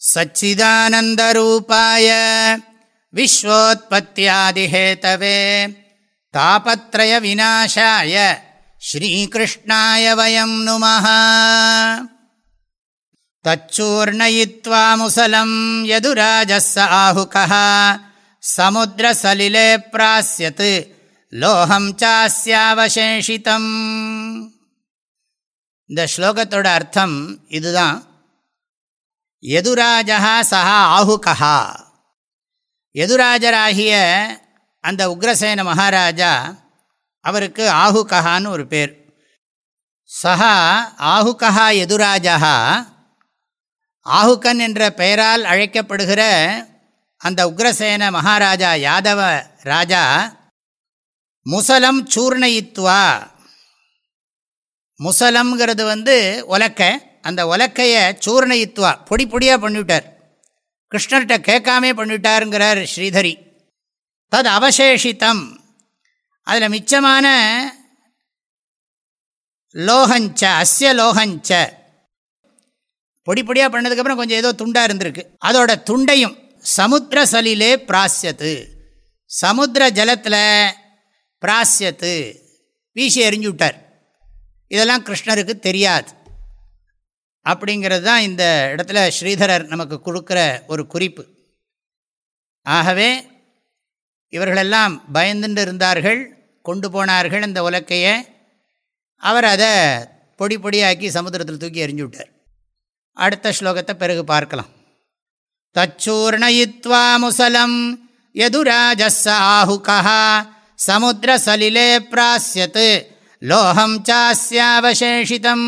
सच्चिदानन्दरूपाय विश्वोत्पत्त्यादिहेतवे तापत्रयविनाशाय श्रीकृष्णाय वयं नुमः तच्चूर्णयित्वा मुसलं यदुराजः स आहुकः समुद्रसलिले प्रास्यत् லோகம் சாஸ்யாவசேஷிதம் இந்த ஸ்லோகத்தோட அர்த்தம் இதுதான் எதுராஜா சஹா ஆஹுகா எதுராஜராகிய அந்த உக்ரசேன மகாராஜா அவருக்கு ஆஹுகஹான்னு ஒரு பேர். சஹா ஆஹுகா எதுராஜா ஆஹுகன் என்ற பெயரால் அழைக்கப்படுகிற அந்த உக்ரசேன மகாராஜா யாதவ ராஜா முசலம் சூர்ணயித்வா முசலம்ங்கிறது வந்து ஒலக்கை. அந்த ஒலக்கையை சூர்ணயித்துவா பொடி பொடியாக பண்ணிவிட்டார். கிருஷ்ணர்கிட்ட கேட்காமே பண்ணிவிட்டாருங்கிறார் ஸ்ரீதரி. தது அவசேஷித்தம் அதில் மிச்சமான லோகஞ்ச அஸ்ய லோகஞ்ச பொடி பொடியாக பண்ணதுக்கப்புறம் கொஞ்சம் ஏதோ துண்டாக இருந்திருக்கு. அதோட துண்டையும் சமுத்திர சலிலே பிராசியத்து. சமுத்திர ஜலத்தில் பிராசியத்து. வீசி எறிஞ்சு விட்டார். இதெல்லாம் கிருஷ்ணருக்கு தெரியாது. அப்படிங்கிறது தான் இந்த இடத்துல ஸ்ரீதரர் நமக்கு கொடுக்குற ஒரு குறிப்பு. ஆகவே இவர்களெல்லாம் பயந்துட்டு இருந்தார்கள் கொண்டு போனார்கள் அந்த உலக்கையை. அவர் அதை பொடி பொடியாக்கி சமுத்திரத்தில் தூக்கி எறிஞ்சு விட்டார். அடுத்த ஸ்லோகத்தை பிறகு பார்க்கலாம். தச்சூர்ணயித்வா முசலம் யதுராஜஸ் ஆஹுகா சமுத்திரசலிலே பிராசியத்து லோகம் சாஸ்யாவசேஷிதம்.